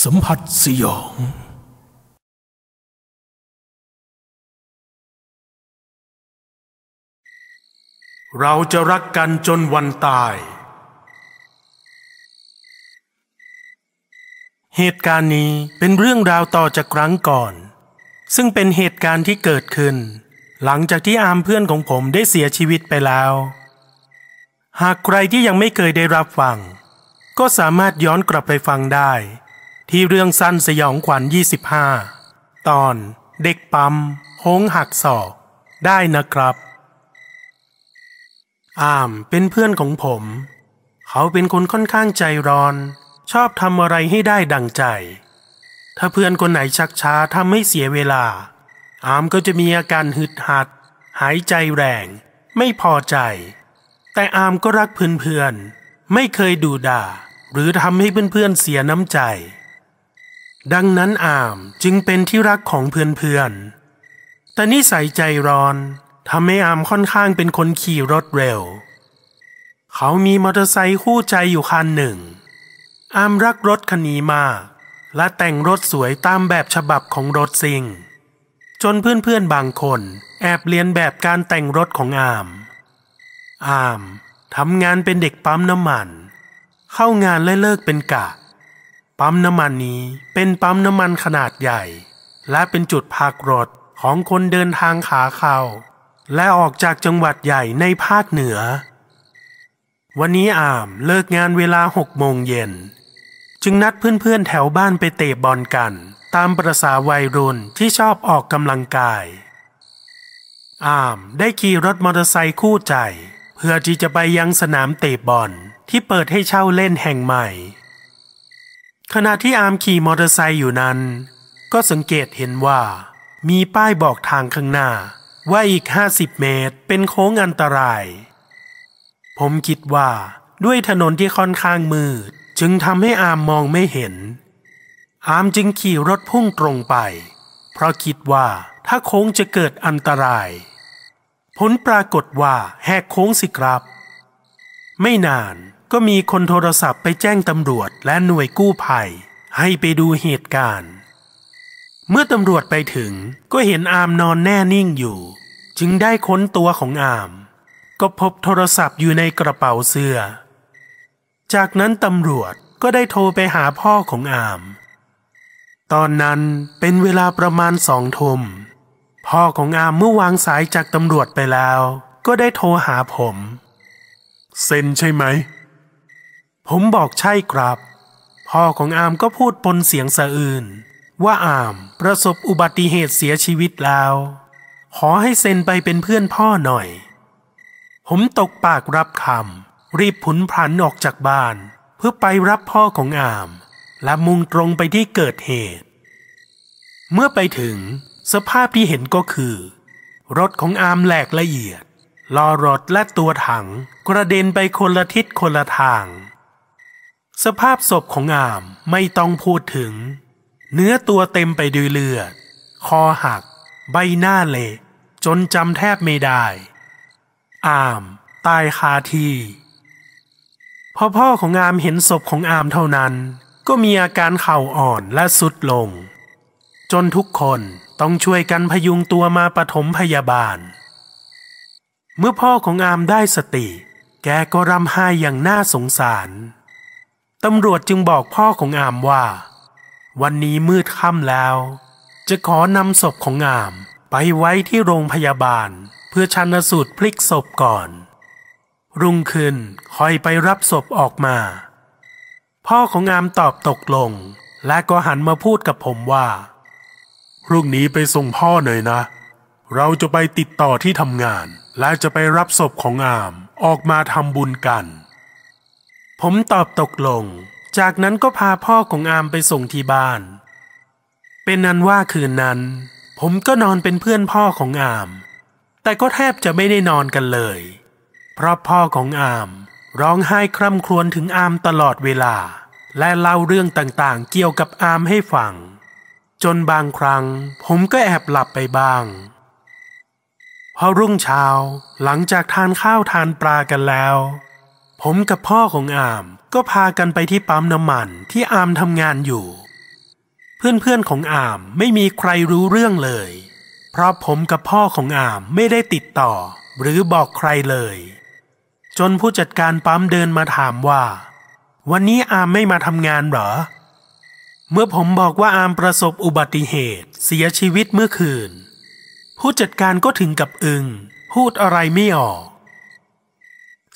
สัมผัสสยอง เราจะรักกันจนวันตาย เหตุการณ์นี้เป็นเรื่องราวต่อจากครั้งก่อน ซึ่งเป็นเหตุการณ์ที่เกิดขึ้น หลังจากที่อามเพื่อนของผมได้เสียชีวิตไปแล้ว หากใครที่ยังไม่เคยได้รับฟัง ก็สามารถย้อนกลับไปฟังได้ ที่เรื่องสั้นสยองขวัญ 25 ตอนเด็กปั๊มโหงหักศอกได้นะครับ อามเป็นเพื่อนของผม เขาเป็นคนค่อนข้างใจร้อน ชอบทำอะไรให้ได้ดังใจ ถ้าเพื่อนคนไหนชักช้าทำให้เสียเวลา อามก็จะมีอาการหึดหัด หายใจแรง ไม่พอใจ แต่อามก็รักเพื่อนๆไม่เคยดูด่าหรือทำให้เพื่อนๆเสียน้ำใจ ดังนั้นอามจึงเป็นที่รักของเพื่อนๆ แต่นิสัยใจร้อนทำให้อามค่อนข้างเป็นคนขี่รถเร็ว เขามีมอเตอร์ไซค์คู่ใจอยู่คันหนึ่ง อามรักรถคันนี้มาก และแต่งรถสวยตามแบบฉบับของรถซิง จนเพื่อนๆบางคนแอบเลียนแบบการแต่งรถของอาม อามทำงานเป็นเด็กปั๊มน้ำมัน เข้างานและเลิกเป็นกะ ปั๊มน้ำมันนี้เป็นปั๊มน้ำมันขนาดใหญ่ และเป็นจุดพักรถของคนเดินทางขาเข้า และออกจากจังหวัดใหญ่ในภาคเหนือ วันนี้อามเลิกงานเวลาหกโมงเย็น จึงนัดเพื่อนๆแถวบ้านไปเตะบอลกัน ตามประษาวัยรุ่นที่ชอบออกกำลังกาย อามได้ขี่รถมอเตอร์ไซค์คู่ใจ เพื่อที่จะไปยังสนามเตะบอลที่เปิดให้เช่าเล่นแห่งใหม่ ขณะที่อามขี่มอเตอร์ไซค์อยู่นั้น ก็สังเกตเห็นว่า มีป้ายบอกทางข้างหน้า ว่าอีก 50 เมตรเป็นโค้งอันตราย ผมคิดว่าด้วยถนนที่ค่อนข้างมืด จึงทำให้อามมองไม่เห็น อามจึงขี่รถพุ่งตรงไป เพราะคิดว่าถ้าโค้งจะเกิดอันตราย ผลปรากฏว่าแหกโค้งสิครับ ไม่นาน ก็มีคนโทรศัพท์ไปแจ้งตำรวจและหน่วยกู้ภัย ให้ไปดูเหตุการณ์ เมื่อตำรวจไปถึงก็เห็นอามนอนแน่นิ่งอยู่ จึงได้ค้นตัวของอาม ก็พบโทรศัพท์อยู่ในกระเป๋าเสื้อ จากนั้นตำรวจก็ได้โทรไปหาพ่อของอาม ตอนนั้นเป็นเวลาประมาณสองทุ่มพ่อของอามเมื่อวางสายจากตำรวจไปแล้ว ก็ได้โทรหาผม เซ็นใช่ไหม ผมบอกใช่ครับ พ่อของอามก็พูดปนเสียงสะอื่น ว่าอามประสบอุบัติเหตุเสียชีวิตแล้ว ขอให้เซ็นไปเป็นเพื่อนพ่อหน่อย ผมตกปากรับคำรีบผุนพลันออกจากบ้าน เพื่อไปรับพ่อของอาม และมุ่งตรงไปที่เกิดเหตุ เมื่อไปถึงสภาพที่เห็นก็คือ รถของอามแหลกละเอียดล้อรถและตัวถังกระเด็นไปคนละทิศคนละทาง สภาพศพของอามไม่ต้องพูดถึง เนื้อตัวเต็มไปด้วยเลือด คอหัก ใบหน้าเละจนจำแทบไม่ได้ อามตายคาที่พอพ่อของอามเห็นศพของอามเท่านั้น ก็มีอาการเข่าอ่อนและสุดลง จนทุกคนต้องช่วยกันพยุงตัวมาปฐมพยาบาล เมื่อพ่อของอามได้สติ แกก็ร่ำไห้อย่างน่าสงสาร ตำรวจจึงบอกพ่อของอามว่า วันนี้มืดค่ำแล้ว จะขอนำศพของอามไปไว้ที่โรงพยาบาล เพื่อชันสูตรพลิกศพก่อน รุ่งขึ้นคอยไปรับศพออกมา พ่อของอามตอบตกลง และก็หันมาพูดกับผมว่าพรุ่งนี้ไปส่งพ่อหน่อยนะ เราจะไปติดต่อที่ทำงาน และจะไปรับศพของอามออกมาทำบุญกัน ผมตอบตกลง จากนั้นก็พาพ่อของอามไปส่งที่บ้าน เป็นนั้นว่าคืนนั้น ผมก็นอนเป็นเพื่อนพ่อของอาม แต่ก็แทบจะไม่ได้นอนกันเลย เพราะพ่อของอามร้องไห้คร่ำครวญถึงอามตลอดเวลา และเล่าเรื่องต่างๆ เกี่ยวกับอามให้ฟัง จนบางครั้ง ผมก็แอบหลับไปบ้าง พอรุ่งเช้าหลังจากทานข้าวทานปลากันแล้ว ผมกับพ่อของอามก็พากันไปที่ปั๊มน้ำมันที่อามทำงานอยู่ เพื่อนๆของอามไม่มีใครรู้เรื่องเลย เพราะผมกับพ่อของอามไม่ได้ติดต่อ หรือบอกใครเลย จนผู้จัดการปั๊มเดินมาถามว่า วันนี้อามไม่มาทำงานเหรอ เมื่อผมบอกว่าอามประสบอุบัติเหตุ เสียชีวิตเมื่อคืน ผู้จัดการก็ถึงกับอึง พูดอะไรไม่ออก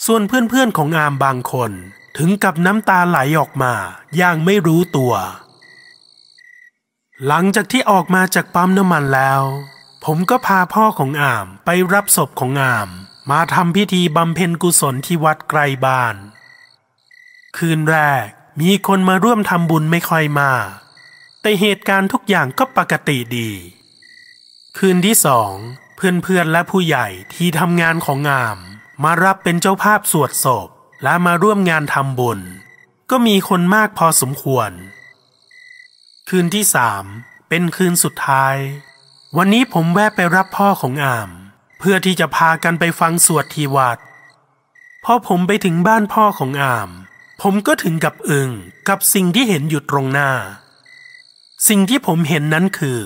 ส่วนเพื่อนๆของอามบางคนถึงกับน้ำตาไหลออกมาอย่างไม่รู้ตัว หลังจากที่ออกมาจากปั๊มน้ำมันแล้ว ผมก็พาพ่อของอามไปรับศพของอาม มาทำพิธีบำเพ็ญกุศลที่วัดไกลบ้าน คืนแรกมีคนมาร่วมทำบุญไม่ค่อยมา แต่เหตุการณ์ทุกอย่างก็ปกติดี คืนที่สองเพื่อนๆและผู้ใหญ่ที่ทำงานของงาม มารับเป็นเจ้าภาพสวดศพและมาร่วมงานทำบุญ ก็มีคนมากพอสมควร คืนที่สามเป็นคืนสุดท้าย วันนี้ผมแวะไปรับพ่อของอาม เพื่อที่จะพากันไปฟังสวดที่วัดพอผมไปถึงบ้านพ่อของอาม ผมก็ถึงกับอึงกับสิ่งที่เห็นอยู่ตรงหน้า สิ่งที่ผมเห็นนั้นคือ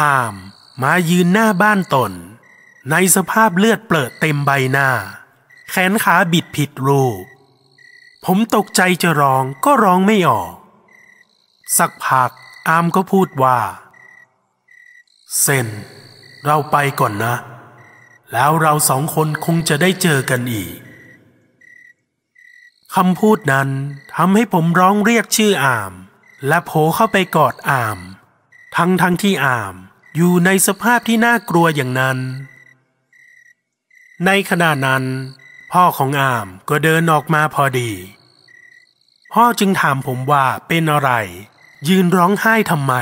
อามมายืนหน้าบ้านตน ในสภาพเลือดเปลอะเต็มใบหน้า แขนขาบิดผิดรูป ผมตกใจจะร้องก็ร้องไม่ออก สักพักอามก็พูดว่า เซนเราไปก่อนนะ แล้วเราสองคนคงจะได้เจอกันอีกคำพูดนั้นทำให้ผมร้องเรียกชื่ออาม และโผเข้าไปกอดอาม ทั้งทั้งที่อามอยู่ในสภาพที่น่ากลัวอย่างนั้น ในขณะนั้น พ่อของอามก็เดินออกมาพอดี พ่อจึงถามผมว่าเป็นอะไร ยืนร้องไห้ทำไม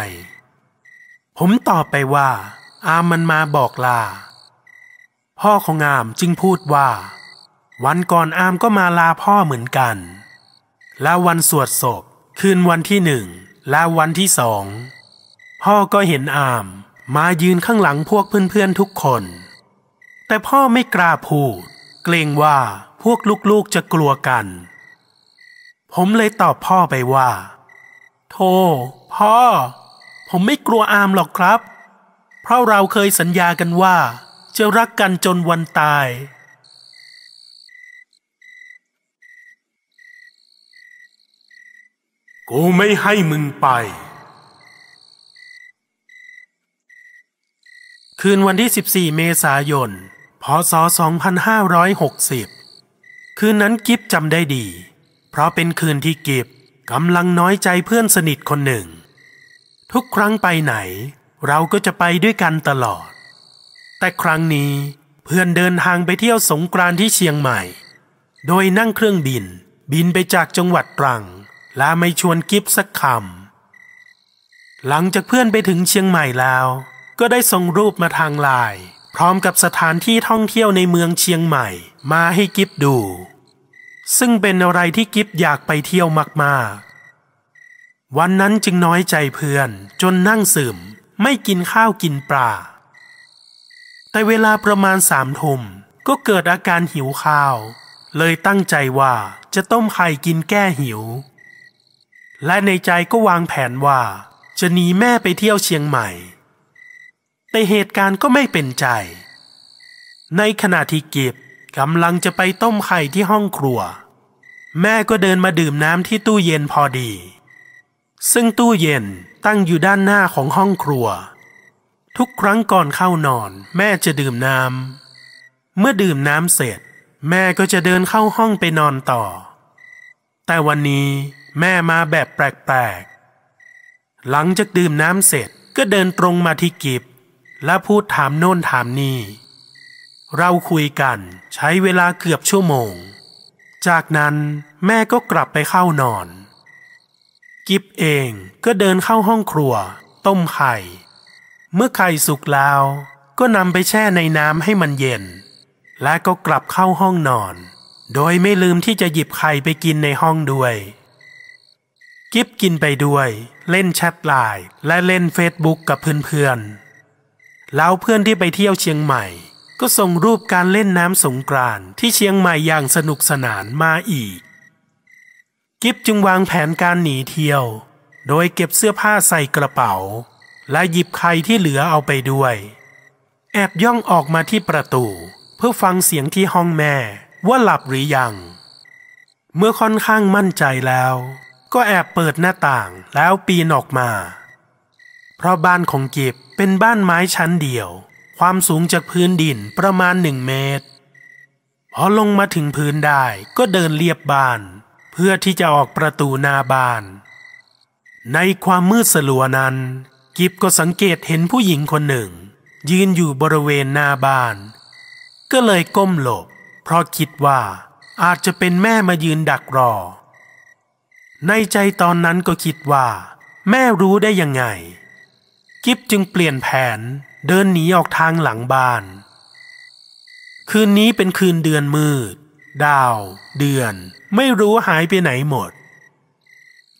ผมตอบไปว่า อามมันมาบอกลา พ่อของอามจึงพูดว่า วันก่อนอามก็มาลาพ่อเหมือนกัน และวันสวดศพคืนวันที่หนึ่งและวันที่สอง พ่อก็เห็นอามมายืนข้างหลังพวกเพื่อนๆทุกคน แต่พ่อไม่กล้าพูด เกรงว่าพวกลูกๆจะกลัวกัน ผมเลยตอบพ่อไปว่าโธ่พ่อ ผมไม่กลัวอามหรอกครับ เพราะเราเคยสัญญากันว่า จะรักกันจนวันตาย กูไม่ให้มึงไปคืนวันที่ 14 เมษายน พศ 2560 คืนนั้นกิฟจำได้ดี เพราะเป็นคืนที่กิฟกำลังน้อยใจเพื่อนสนิทคนหนึ่ง ทุกครั้งไปไหน เราก็จะไปด้วยกันตลอด แต่ครั้งนี้เพื่อนเดินทางไปเที่ยวสงกรานที่เชียงใหม่ โดยนั่งเครื่องบิน บินไปจากจังหวัดตรัง และไม่ชวนกิฟสักคำหลังจากเพื่อนไปถึงเชียงใหม่แล้ว ก็ได้ส่งรูปมาทางไลน์ ร้อมกับสถานที่ท่องเที่ยวในเมืองเชียงใหม่ มาให้กิฟดู ซึ่งเป็นอะไรที่กิฟอยากไปเที่ยวมากๆ วันนั้นจึงน้อยใจเพื่อนจนนั่งซึมไม่กินข้าวกินปลา แต่เวลาประมาณสามทุ่มก็เกิดอาการหิวข้าว เลยตั้งใจว่าจะต้มไข่กินแก้หิว และในใจก็วางแผนว่า จะหนีแม่ไปเที่ยวเชียงใหม่ แต่เหตุการณ์ก็ไม่เป็นใจ ในขณะที่กิบกำลังจะไปต้มไข่ที่ห้องครัว แม่ก็เดินมาดื่มน้ำที่ตู้เย็นพอดี ซึ่งตู้เย็นตั้งอยู่ด้านหน้าของห้องครัว ทุกครั้งก่อนเข้านอนแม่จะดื่มน้ำเมื่อดื่มน้ำเสร็จ แม่ก็จะเดินเข้าห้องไปนอนต่อ แต่วันนี้แม่มาแบบแปลกๆ หลังจากดื่มน้ำเสร็จก็เดินตรงมาที่กิบ และพูดถามโน่นถามนี่ เราคุยกันใช้เวลาเกือบชั่วโมง จากนั้นแม่ก็กลับไปเข้านอน กิบเองก็เดินเข้าห้องครัว ต้มไข่ เมื่อไข่สุกแล้ว ก็นำไปแช่ในน้ำให้มันเย็น และก็กลับเข้าห้องนอน โดยไม่ลืมที่จะหยิบไข่ไปกินในห้องด้วย กิฟกินไปด้วย เล่นแชทไลน์และเล่นเฟซบุ๊กกับเพื่อนๆ แล้วเพื่อนที่ไปเที่ยวเชียงใหม่ ก็ส่งรูปการเล่นน้ำสงกรานที่เชียงใหม่อย่างสนุกสนานมาอีก กิฟจึงวางแผนการหนีเที่ยว โดยเก็บเสื้อผ้าใส่กระเป๋า และหยิบไข่ที่เหลือเอาไปด้วย แอบย่องออกมาที่ประตู เพื่อฟังเสียงที่ห้องแม่ว่าหลับหรือยัง เมื่อค่อนข้างมั่นใจแล้ว ก็แอบเปิดหน้าต่างแล้วปีนออกมา เพราะบ้านของกิบเป็นบ้านไม้ชั้นเดียว ความสูงจากพื้นดินประมาณหนึ่งเมตร พอลงมาถึงพื้นได้ก็เดินเลียบบ้าน เพื่อที่จะออกประตูหน้าบ้าน ในความมืดสลัวนั้น กิบก็สังเกตเห็นผู้หญิงคนหนึ่ง ยืนอยู่บริเวณหน้าบ้าน ก็เลยก้มหลบ เพราะคิดว่าอาจจะเป็นแม่มายืนดักรอ ในใจตอนนั้นก็คิดว่า แม่รู้ได้ยังไง กิบจึงเปลี่ยนแผนเดินหนีออกทางหลังบ้าน คืนนี้เป็นคืนเดือนมืด ดาว เดือน ไม่รู้หายไปไหนหมด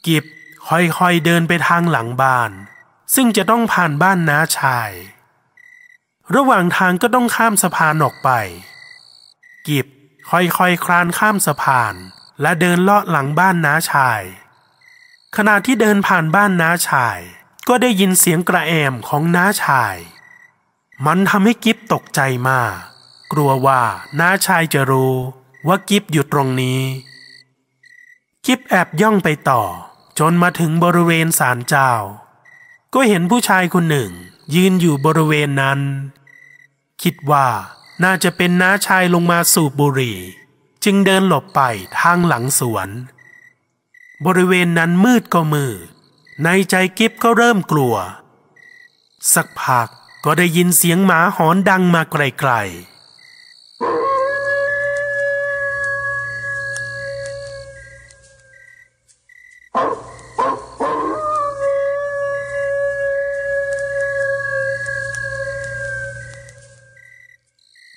กิบค่อยๆเดินไปทางหลังบ้าน ซึ่งจะต้องผ่านบ้านน้าชาย ระหว่างทางก็ต้องข้ามสะพานออกไป กิบค่อยๆคลานข้ามสะพาน และเดินเลาะหลังบ้านน้าชาย ขณะที่เดินผ่านบ้านน้าชาย ก็ได้ยินเสียงกระแอมของน้าชาย มันทำให้กิฟตกใจมาก กลัวว่าน้าชายจะรู้ว่ากิฟอยู่ตรงนี้ กิฟแอบย่องไปต่อ จนมาถึงบริเวณศาลเจ้า ก็เห็นผู้ชายคนหนึ่ง ยืนอยู่บริเวณนั้น คิดว่าน่าจะเป็นน้าชายลงมาสูบบุหรี่ จึงเดินหลบไปทางหลังสวน บริเวณนั้นมืดก็มืด ในใจกิฟก็เริ่มกลัว สักพักก็ได้ยินเสียงหมาหอนดังมาไกลๆ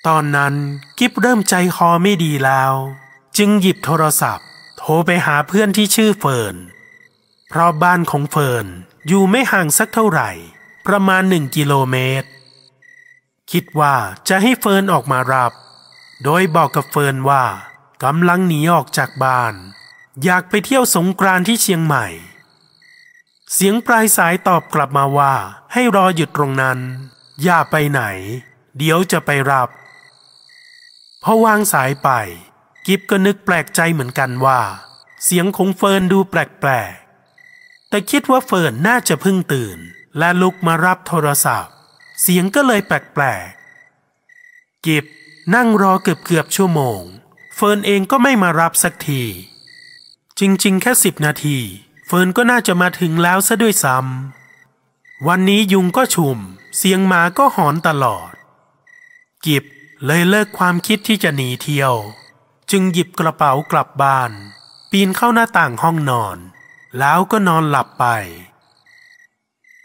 ตอนนั้นกิฟเริ่มใจคอไม่ดีแล้ว จึงหยิบโทรศัพท์ โทรไปหาเพื่อนที่ชื่อเฟิร์น เพราะบ้านของเฟิร์นอยู่ไม่ห่างสักเท่าไหร่ ประมาณหนึ่งกิโลเมตร คิดว่าจะให้เฟิร์นออกมารับ โดยบอกกับเฟิร์นว่ากำลังหนีออกจากบ้าน อยากไปเที่ยวสงกรานต์ที่เชียงใหม่ เสียงปลายสายตอบกลับมาว่าให้รอหยุดตรงนั้น อย่าไปไหน เดี๋ยวจะไปรับพอวางสายไป กิฟก็นึกแปลกใจเหมือนกันว่า เสียงของเฟิร์นดูแปลกๆ แต่คิดว่าเฟิร์นน่าจะเพิ่งตื่น และลุกมารับโทรศัพท์ เสียงก็เลยแปลกๆ กิฟนั่งรอเกือบเกือบชั่วโมง เฟิร์นเองก็ไม่มารับสักที จริงๆ แค่สิบนาที เฟิร์นก็น่าจะมาถึงแล้วซะด้วยซ้ำวันนี้ยุงก็ชุม เสียงหมาก็หอนตลอด กิบเลยเลิกความคิดที่จะหนีเที่ยว จึงหยิบกระเป๋ากลับบ้าน ปีนเข้าหน้าต่างห้องนอน แล้วก็นอนหลับไป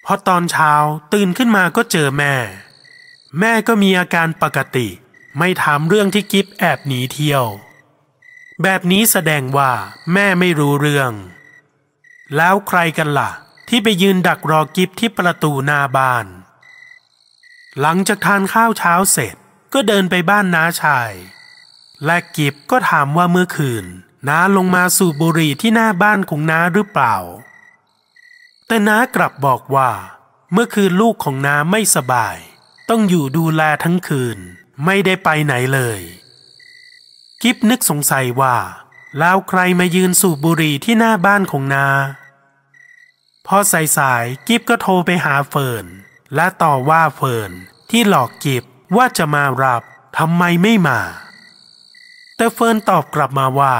พอตอนเช้าตื่นขึ้นมาก็เจอแม่ แม่ก็มีอาการปกติ ไม่ถามเรื่องที่กิฟแอบหนีเที่ยว แบบนี้แสดงว่าแม่ไม่รู้เรื่อง แล้วใครกันละ่ะ ที่ไปยืนดักรอกิฟที่ประตูหน้าบ้าน หลังจากทานข้าวเช้าเสร็จก็เดินไปบ้านน้าชาย และกิฟก็ถามว่าเมื่อคืน น้าลงมาสูบบุหรี่ที่หน้าบ้านของน้าหรือเปล่า แต่น้ากลับบอกว่า เมื่อคืนลูกของน้าไม่สบาย ต้องอยู่ดูแลทั้งคืน ไม่ได้ไปไหนเลย กิฟนึกสงสัยว่า แล้วใครมายืนสูบบุหรี่ที่หน้าบ้านของนาพอสายสายกิฟก็โทรไปหาเฟิร์นและต่อว่าเฟิร์นที่หลอกกิฟว่าจะมารับทำไมไม่มา แต่เฟิร์นตอบกลับมาว่า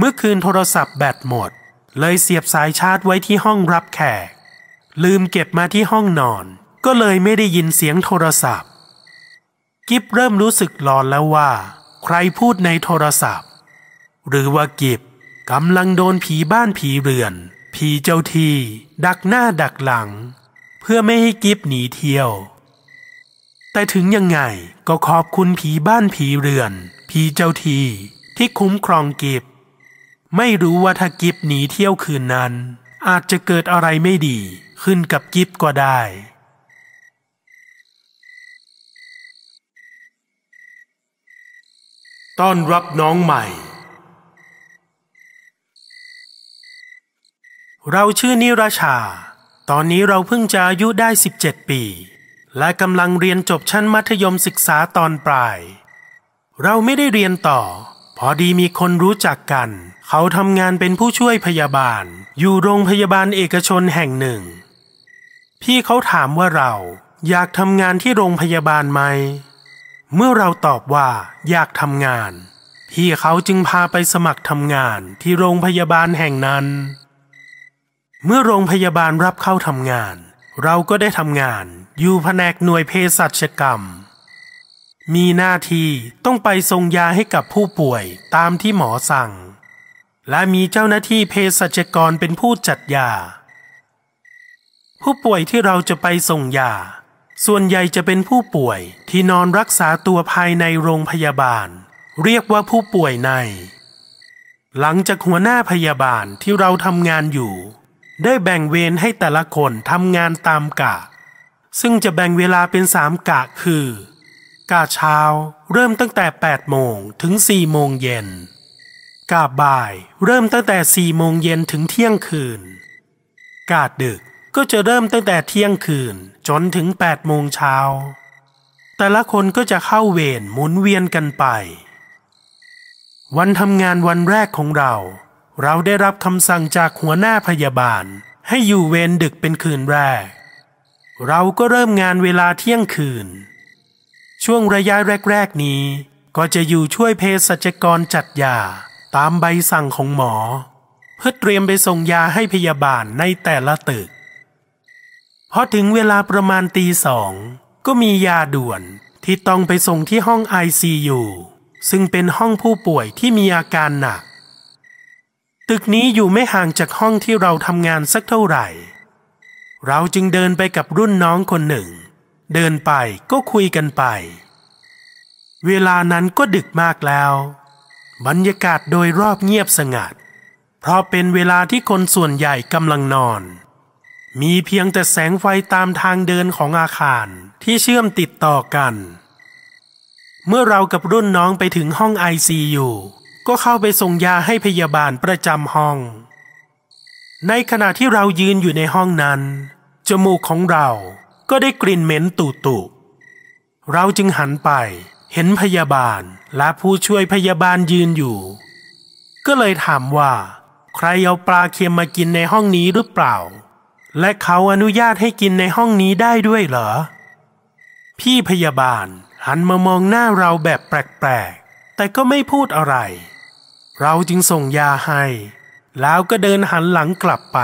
เมื่อคืนโทรศัพท์แบตหมด เลยเสียบสายชาร์จไว้ที่ห้องรับแขก ลืมเก็บมาที่ห้องนอน ก็เลยไม่ได้ยินเสียงโทรศัพท์ กิฟเริ่มรู้สึกหลอนแล้วว่า ใครพูดในโทรศัพท์ หรือว่ากิฟกำลังโดนผีบ้านผีเรือน ผีเจ้าที่ ดักหน้าดักหลัง เพื่อไม่ให้กิฟหนีเที่ยว แต่ถึงยังไงก็ขอบคุณผีบ้านผีเรือน ผีเจ้าทีที่คุ้มครองกิฟ ไม่รู้ว่าถ้ากิฟหนีเที่ยวคืนนั้น อาจจะเกิดอะไรไม่ดีขึ้นกับกิฟก็ได้ ต้อนรับน้องใหม่ เราชื่อนิราชา ตอนนี้เราเพิ่งจะอายุได้ 17 ปี และกำลังเรียนจบชั้นมัธยมศึกษาตอนปลาย เราไม่ได้เรียนต่อ พอดีมีคนรู้จักกัน เขาทำงานเป็นผู้ช่วยพยาบาล อยู่โรงพยาบาลเอกชนแห่งหนึ่ง พี่เขาถามว่าเราอยากทำงานที่โรงพยาบาลไหม เมื่อเราตอบว่าอยากทำงาน พี่เขาจึงพาไปสมัครทำงานที่โรงพยาบาลแห่งนั้น เมื่อโรงพยาบาลรับเข้าทำงาน เราก็ได้ทำงานอยู่แผนกหน่วยเภสัชกรรม มีหน้าที่ต้องไปส่งยาให้กับผู้ป่วยตามที่หมอสั่ง และมีเจ้าหน้าที่เภสัชกรเป็นผู้จัดยา ผู้ป่วยที่เราจะไปส่งยา ส่วนใหญ่จะเป็นผู้ป่วยที่นอนรักษาตัวภายในโรงพยาบาล เรียกว่าผู้ป่วยใน หลังจากหัวหน้าพยาบาลที่เราทำงานอยู่ ได้แบ่งเวรให้แต่ละคนทำงานตามกะ ซึ่งจะแบ่งเวลาเป็นสามกะคือกะเช้าเริ่มตั้งแต่ 8 โมงถึง 4 โมงเย็น กะบ่ายเริ่มตั้งแต่4โมงเย็นถึงเที่ยงคืนกะดึกก็จะเริ่มตั้งแต่เที่ยงคืนจนถึง8โมงเช้า แต่ละคนก็จะเข้าเวรหมุนเวียนกันไป วันทำงานวันแรกของเรา เราได้รับคำสั่งจากหัวหน้าพยาบาลให้อยู่เวรดึกเป็นคืนแรก เราก็เริ่มงานเวลาเที่ยงคืน ช่วงระยะแรก ๆ นี้ ก็จะอยู่ช่วยเภสัชกรจัดยา ตามใบสั่งของหมอ เพื่อเตรียมไปส่งยาให้พยาบาลในแต่ละตึกพอถึงเวลาประมาณตีสอง ก็มียาด่วนที่ต้องไปส่งที่ห้อง ICU ซึ่งเป็นห้องผู้ป่วยที่มีอาการหนัก ตึกนี้อยู่ไม่ห่างจากห้องที่เราทำงานสักเท่าไหร่ เราจึงเดินไปกับรุ่นน้องคนหนึ่ง เดินไปก็คุยกันไป เวลานั้นก็ดึกมากแล้ว บรรยากาศโดยรอบเงียบสงัด เพราะเป็นเวลาที่คนส่วนใหญ่กำลังนอน มีเพียงแต่แสงไฟตามทางเดินของอาคารที่เชื่อมติดต่อกัน เมื่อเรากับรุ่นน้องไปถึงห้อง ICU ก็เข้าไปส่งยาให้พยาบาลประจำห้อง ในขณะที่เรายืนอยู่ในห้องนั้น จมูกของเราก็ได้กลิ่นเหม็นตุตุเราจึงหันไปเห็นพยาบาล และผู้ช่วยพยาบาลยืนอยู่ ก็เลยถามว่า ใครเอาปลาเค็มมากินในห้องนี้หรือเปล่า และเขาอนุญาตให้กินในห้องนี้ได้ด้วยเหรอ พี่พยาบาลหันมามองหน้าเราแบบแปลกๆ แต่ก็ไม่พูดอะไร เราจึงส่งยาให้ แล้วก็เดินหันหลังกลับไป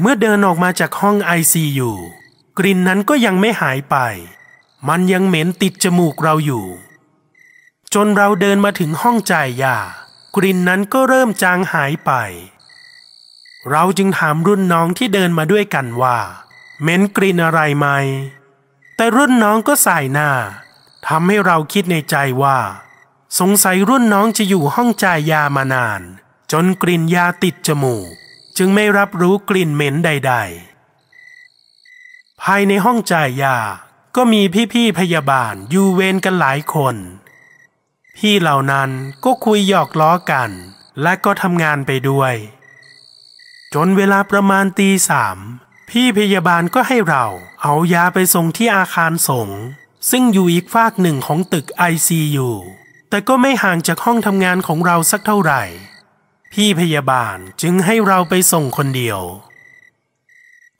เมื่อเดินออกมาจากห้อง ICU กลิ่นนั้นก็ยังไม่หายไป มันยังเหม็นติดจมูกเราอยู่ จนเราเดินมาถึงห้องจ่ายยากลิ่นนั้นก็เริ่มจางหายไป เราจึงถามรุ่นน้องที่เดินมาด้วยกันว่าเหม็นกลิ่นอะไรไหม แต่รุ่นน้องก็สายหน้าทำให้เราคิดในใจว่า สงสัยรุ่นน้องจะอยู่ห้องจ่ายยามานาน จนกลิ่นยาติดจมูก จึงไม่รับรู้กลิ่นเหม็นใด ๆ ภายในห้องจ่ายยา ก็มีพี่ๆพยาบาลอยู่เวรกันหลายคน พี่เหล่านั้นก็คุยหยอกล้อกัน และก็ทำงานไปด้วย จนเวลาประมาณตีสามพี่พยาบาลก็ให้เราเอายาไปส่งที่อาคารสงฆ์ซึ่งอยู่อีกฝากหนึ่งของตึก ICU แต่ก็ไม่ห่างจากห้องทำงานของเราสักเท่าไหร่ พี่พยาบาลจึงให้เราไปส่งคนเดียว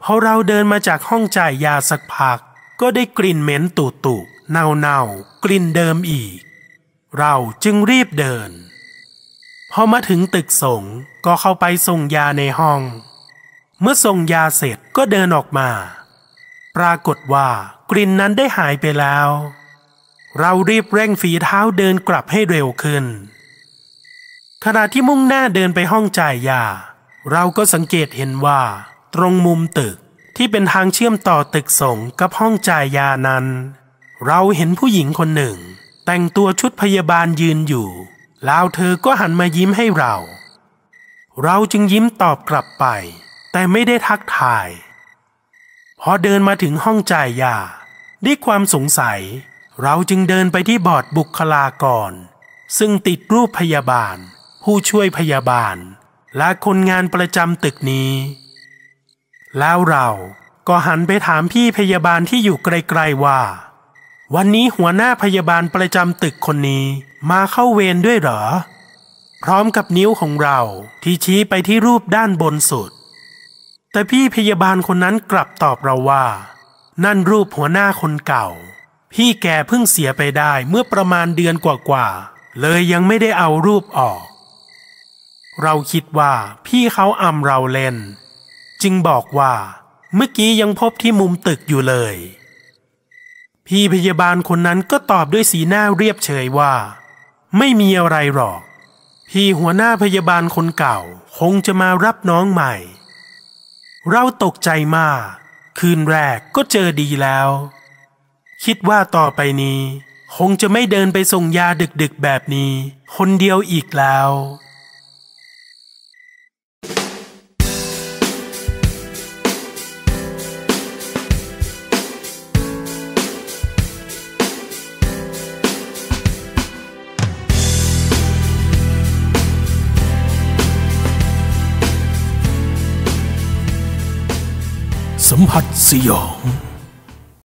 พอเราเดินมาจากห้องจ่ายยาสักพัก ก็ได้กลิ่นเหม็นตุตุเน่าเน่ากลิ่นเดิมอีก เราจึงรีบเดิน พอมาถึงตึกสงก็เข้าไปส่งยาในห้อง เมื่อส่งยาเสร็จก็เดินออกมา ปรากฏว่ากลิ่นนั้นได้หายไปแล้ว เรารีบเร่งฝีเท้าเดินกลับให้เร็วขึ้น ขณะที่มุ่งหน้าเดินไปห้องจ่ายยา เราก็สังเกตเห็นว่า ตรงมุมตึก ที่เป็นทางเชื่อมต่อตึกสงกับห้องจ่ายยานั้น เราเห็นผู้หญิงคนหนึ่ง แต่งตัวชุดพยาบาลยืนอยู่ แล้วเธอก็หันมายิ้มให้เรา เราจึงยิ้มตอบกลับไป แต่ไม่ได้ทักทาย พอเดินมาถึงห้องจ่ายยา ด้วยความสงสัย เราจึงเดินไปที่บอร์ดบุคลากร ซึ่งติดรูปพยาบาล ผู้ช่วยพยาบาล และคนงานประจำตึกนี้ แล้วเราก็หันไปถามพี่พยาบาลที่อยู่ไกลๆว่า วันนี้หัวหน้าพยาบาลประจำตึกคนนี้มาเข้าเวรด้วยเหรอ พร้อมกับนิ้วของเราที่ชี้ไปที่รูปด้านบนสุด แต่พี่พยาบาลคนนั้นกลับตอบเราว่า นั่นรูปหัวหน้าคนเก่า พี่แกเพิ่งเสียไปได้เมื่อประมาณเดือนกว่าๆเลยยังไม่ได้เอารูปออก เราคิดว่าพี่เขาอำเราเล่น จึงบอกว่า เมื่อกี้ยังพบที่มุมตึกอยู่เลย พี่พยาบาลคนนั้นก็ตอบด้วยสีหน้าเรียบเฉยว่า ไม่มีอะไรหรอก พี่หัวหน้าพยาบาลคนเก่า คงจะมารับน้องใหม่ เราตกใจมาก คืนแรกก็เจอดีแล้ว คิดว่าต่อไปนี้ คงจะไม่เดินไปส่งยาดึกๆแบบนี้ คนเดียวอีกแล้ว สัมผัสสยอง